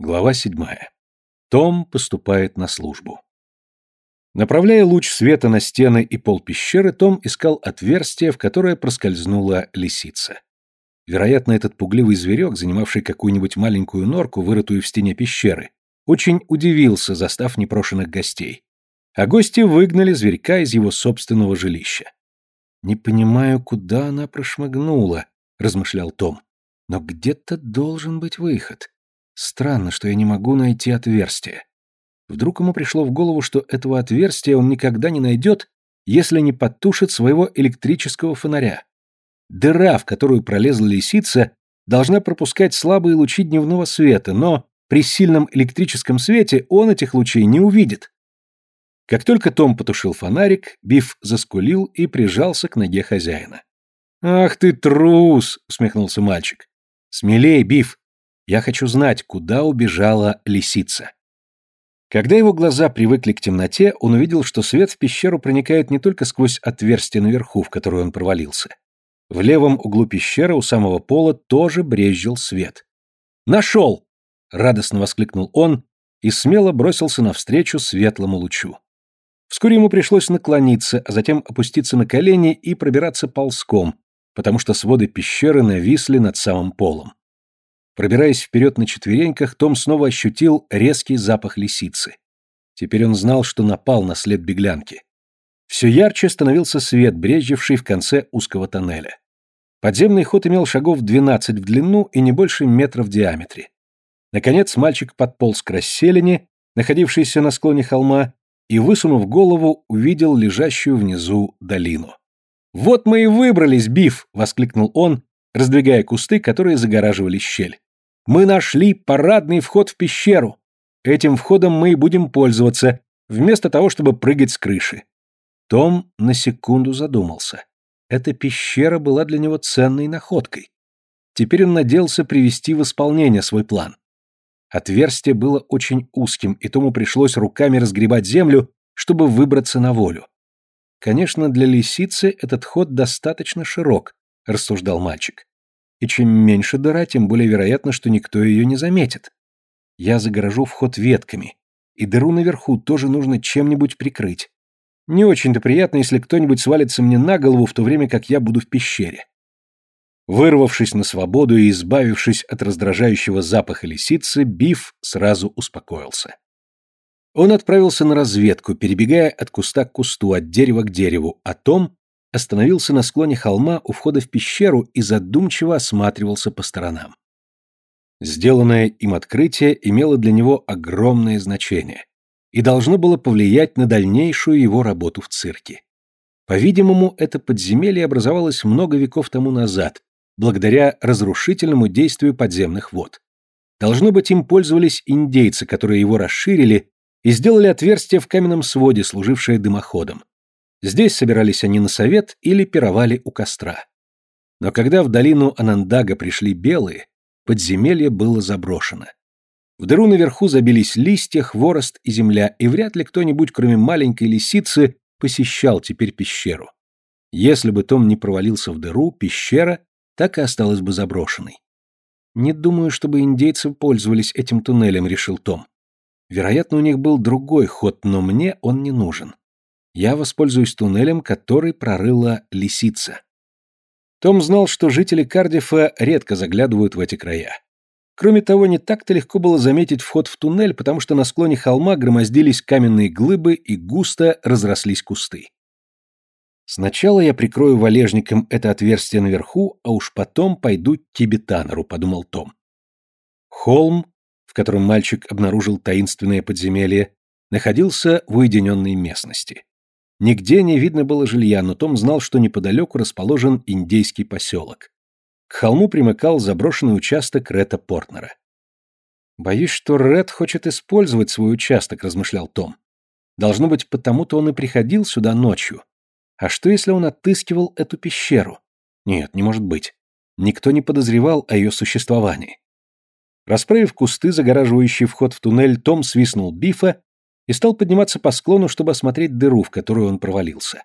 Глава седьмая. Том поступает на службу. Направляя луч света на стены и пол пещеры, Том искал отверстие, в которое проскользнула лисица. Вероятно, этот пугливый зверек, занимавший какую-нибудь маленькую норку, вырытую в стене пещеры, очень удивился, застав непрошенных гостей. А гости выгнали зверька из его собственного жилища. «Не понимаю, куда она прошмыгнула», — размышлял Том. «Но где-то должен быть выход. Странно, что я не могу найти отверстие. Вдруг ему пришло в голову, что этого отверстия он никогда не найдет, если не потушит своего электрического фонаря. Дыра, в которую пролезла лисица, должна пропускать слабые лучи дневного света, но при сильном электрическом свете он этих лучей не увидит. Как только Том потушил фонарик, Биф заскулил и прижался к ноге хозяина. «Ах ты трус!» — усмехнулся мальчик. «Смелей, Биф! Я хочу знать, куда убежала лисица». Когда его глаза привыкли к темноте, он увидел, что свет в пещеру проникает не только сквозь отверстие наверху, в которое он провалился. В левом углу пещеры у самого пола тоже брезжил свет. «Нашел!» — радостно воскликнул он и смело бросился навстречу светлому лучу. Вскоре ему пришлось наклониться, а затем опуститься на колени и пробираться ползком, потому что своды пещеры нависли над самым полом. Пробираясь вперед на четвереньках, Том снова ощутил резкий запах лисицы. Теперь он знал, что напал на след беглянки. Все ярче становился свет, брезживший в конце узкого тоннеля. Подземный ход имел шагов 12 в длину и не больше метра в диаметре. Наконец мальчик подполз к расселине, находившейся на склоне холма, и, высунув голову, увидел лежащую внизу долину. «Вот мы и выбрались, Биф!» — воскликнул он, раздвигая кусты, которые загораживали щель. Мы нашли парадный вход в пещеру. Этим входом мы и будем пользоваться, вместо того, чтобы прыгать с крыши. Том на секунду задумался. Эта пещера была для него ценной находкой. Теперь он надеялся привести в исполнение свой план. Отверстие было очень узким, и Тому пришлось руками разгребать землю, чтобы выбраться на волю. Конечно, для лисицы этот ход достаточно широк, рассуждал мальчик. И чем меньше дыра, тем более вероятно, что никто ее не заметит. Я загорожу вход ветками, и дыру наверху тоже нужно чем-нибудь прикрыть. Не очень-то приятно, если кто-нибудь свалится мне на голову в то время, как я буду в пещере. Вырвавшись на свободу и избавившись от раздражающего запаха лисицы, Биф сразу успокоился. Он отправился на разведку, перебегая от куста к кусту, от дерева к дереву, а Том остановился на склоне холма у входа в пещеру и задумчиво осматривался по сторонам. Сделанное им открытие имело для него огромное значение и должно было повлиять на дальнейшую его работу в цирке. По-видимому, это подземелье образовалось много веков тому назад, благодаря разрушительному действию подземных вод. Должно быть, им пользовались индейцы, которые его расширили и сделали отверстие в каменном своде, служившее дымоходом. Здесь собирались они на совет или пировали у костра. Но когда в долину Анандага пришли белые, подземелье было заброшено. В дыру наверху забились листья, хворост и земля, и вряд ли кто-нибудь, кроме маленькой лисицы, посещал теперь пещеру. Если бы Том не провалился в дыру, пещера так и осталась бы заброшенной. «Не думаю, чтобы индейцы пользовались этим туннелем», — решил Том. «Вероятно, у них был другой ход, но мне он не нужен я воспользуюсь туннелем, который прорыла лисица. Том знал, что жители Кардифа редко заглядывают в эти края. Кроме того, не так-то легко было заметить вход в туннель, потому что на склоне холма громоздились каменные глыбы и густо разрослись кусты. «Сначала я прикрою валежником это отверстие наверху, а уж потом пойду к Тибетанеру», — подумал Том. Холм, в котором мальчик обнаружил таинственное подземелье, находился в уединенной местности. Нигде не видно было жилья, но Том знал, что неподалеку расположен индейский поселок. К холму примыкал заброшенный участок Ретта Портнера. «Боюсь, что Ред хочет использовать свой участок», — размышлял Том. «Должно быть, потому-то он и приходил сюда ночью. А что, если он отыскивал эту пещеру? Нет, не может быть. Никто не подозревал о ее существовании». Расправив кусты, загораживающие вход в туннель, Том свистнул Бифа, и стал подниматься по склону, чтобы осмотреть дыру, в которую он провалился.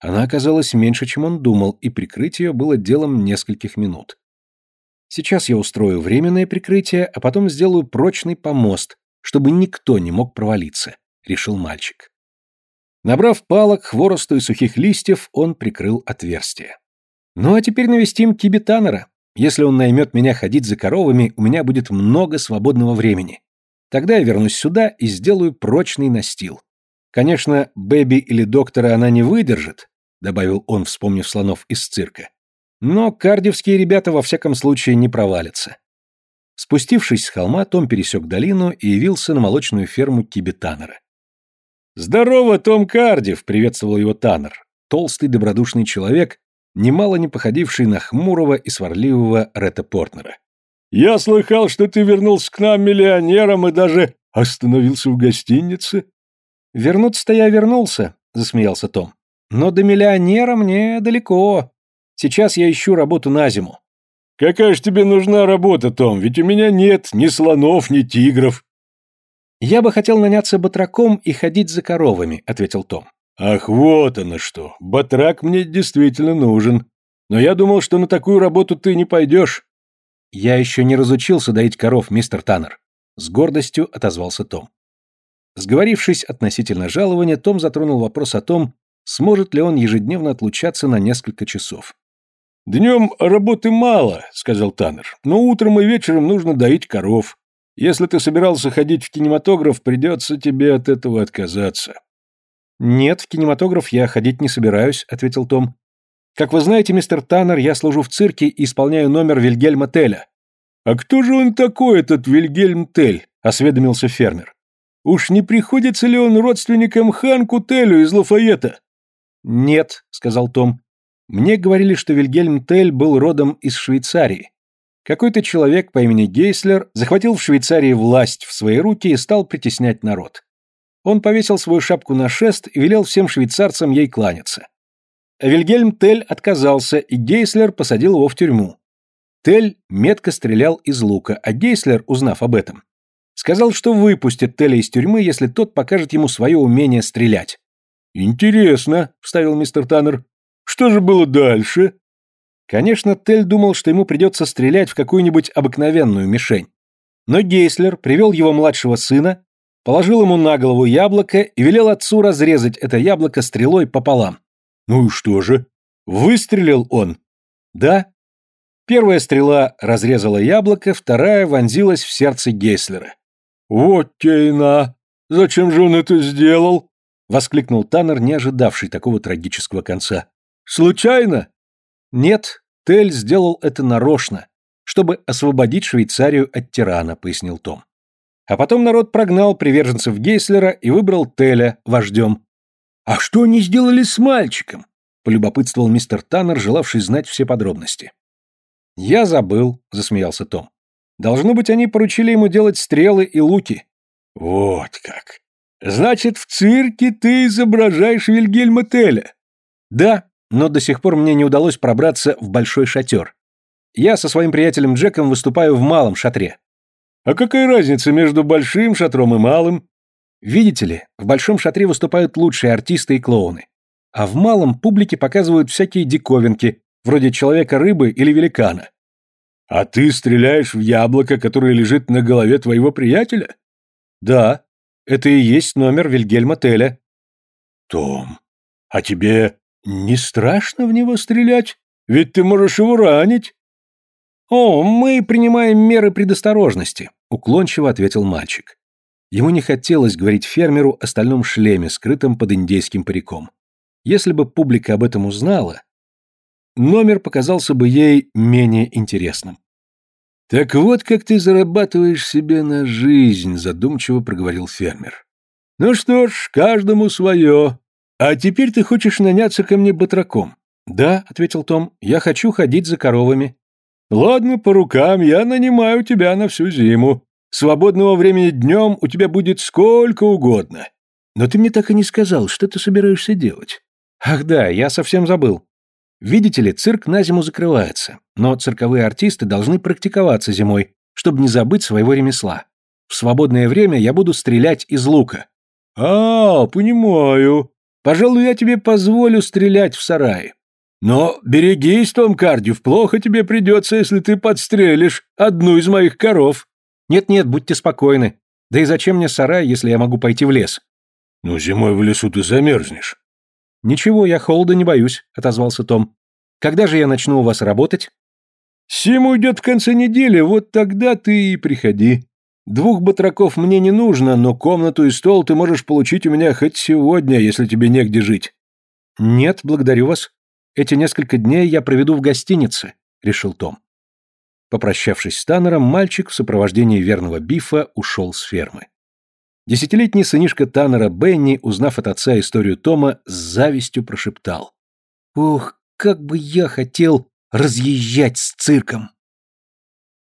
Она оказалась меньше, чем он думал, и прикрыть ее было делом нескольких минут. Сейчас я устрою временное прикрытие, а потом сделаю прочный помост, чтобы никто не мог провалиться, решил мальчик. Набрав палок, хворосту и сухих листьев, он прикрыл отверстие. Ну а теперь навестим Кибетанера. Если он наймет меня ходить за коровами, у меня будет много свободного времени. Тогда я вернусь сюда и сделаю прочный настил. Конечно, Бэби или доктора она не выдержит, добавил он, вспомнив слонов из цирка. Но кардевские ребята во всяком случае не провалятся. Спустившись с холма, Том пересек долину и явился на молочную ферму Киби Таннера. «Здорово, Том Кардив!» — приветствовал его Таннер. Толстый, добродушный человек, немало не походивший на хмурого и сварливого Ретта Портнера. «Я слыхал, что ты вернулся к нам миллионером и даже остановился в гостинице». «Вернуться-то я вернулся», — засмеялся Том. «Но до миллионера мне далеко. Сейчас я ищу работу на зиму». «Какая ж тебе нужна работа, Том? Ведь у меня нет ни слонов, ни тигров». «Я бы хотел наняться батраком и ходить за коровами», — ответил Том. «Ах, вот оно что! Батрак мне действительно нужен. Но я думал, что на такую работу ты не пойдешь». «Я еще не разучился доить коров, мистер Таннер», — с гордостью отозвался Том. Сговорившись относительно жалования, Том затронул вопрос о том, сможет ли он ежедневно отлучаться на несколько часов. «Днем работы мало», — сказал Таннер, — «но утром и вечером нужно доить коров. Если ты собирался ходить в кинематограф, придется тебе от этого отказаться». «Нет, в кинематограф я ходить не собираюсь», — ответил Том. «Как вы знаете, мистер Таннер, я служу в цирке и исполняю номер Вильгельма Теля». «А кто же он такой, этот Вильгельм Тель?» — осведомился фермер. «Уж не приходится ли он родственником Ханку Телю из Лафайета?» «Нет», — сказал Том. Мне говорили, что Вильгельм Тель был родом из Швейцарии. Какой-то человек по имени Гейслер захватил в Швейцарии власть в свои руки и стал притеснять народ. Он повесил свою шапку на шест и велел всем швейцарцам ей кланяться. Вильгельм Тель отказался, и Гейслер посадил его в тюрьму. Тель метко стрелял из лука, а Гейслер, узнав об этом, сказал, что выпустит Теля из тюрьмы, если тот покажет ему свое умение стрелять. «Интересно», — вставил мистер Таннер. Что же было дальше? Конечно, Тель думал, что ему придется стрелять в какую-нибудь обыкновенную мишень. Но Гейслер привел его младшего сына, положил ему на голову яблоко и велел отцу разрезать это яблоко стрелой пополам. Ну и что же? Выстрелил он? Да. Первая стрела разрезала яблоко, вторая вонзилась в сердце Гейслера. Вот те на! Зачем же он это сделал? Воскликнул Таннер, не ожидавший такого трагического конца. Случайно? Нет, Тель сделал это нарочно, чтобы освободить Швейцарию от тирана, пояснил Том. А потом народ прогнал приверженцев Гейслера и выбрал Теля вождем. А что они сделали с мальчиком? полюбопытствовал мистер Таннер, желавший знать все подробности. Я забыл, засмеялся Том. Должно быть, они поручили ему делать стрелы и луки. Вот как. Значит, в цирке ты изображаешь Вильгельма Теля? Да, но до сих пор мне не удалось пробраться в большой шатер. Я со своим приятелем Джеком выступаю в малом шатре. А какая разница между большим шатром и малым? Видите ли, в большом шатре выступают лучшие артисты и клоуны. А в малом публике показывают всякие диковинки, вроде человека-рыбы или великана. А ты стреляешь в яблоко, которое лежит на голове твоего приятеля? Да, это и есть номер Вильгельма Теля. Том, а тебе «Не страшно в него стрелять? Ведь ты можешь его ранить». «О, мы принимаем меры предосторожности», — уклончиво ответил мальчик. Ему не хотелось говорить фермеру о стальном шлеме, скрытом под индейским париком. Если бы публика об этом узнала, номер показался бы ей менее интересным. «Так вот как ты зарабатываешь себе на жизнь», — задумчиво проговорил фермер. «Ну что ж, каждому свое. «А теперь ты хочешь наняться ко мне батраком?» «Да», — ответил Том, — «я хочу ходить за коровами». «Ладно, по рукам, я нанимаю тебя на всю зиму. Свободного времени днем у тебя будет сколько угодно. Но ты мне так и не сказал, что ты собираешься делать». «Ах да, я совсем забыл. Видите ли, цирк на зиму закрывается, но цирковые артисты должны практиковаться зимой, чтобы не забыть своего ремесла. В свободное время я буду стрелять из лука». «А, понимаю. Пожалуй, я тебе позволю стрелять в сарае. Но берегись, Том Кардив, плохо тебе придется, если ты подстрелишь одну из моих коров. Нет-нет, будьте спокойны. Да и зачем мне сарай, если я могу пойти в лес? Ну, зимой в лесу ты замерзнешь. Ничего, я холода не боюсь, отозвался Том. Когда же я начну у вас работать? Сим уйдет в конце недели, вот тогда ты и приходи. Двух батраков мне не нужно, но комнату и стол ты можешь получить у меня хоть сегодня, если тебе негде жить. Нет, благодарю вас. Эти несколько дней я проведу в гостинице, решил Том. Попрощавшись с Таннером, мальчик в сопровождении верного Бифа ушел с фермы. Десятилетний сынишка Таннера Бенни, узнав от отца историю Тома, с завистью прошептал. «Ох, как бы я хотел разъезжать с цирком!»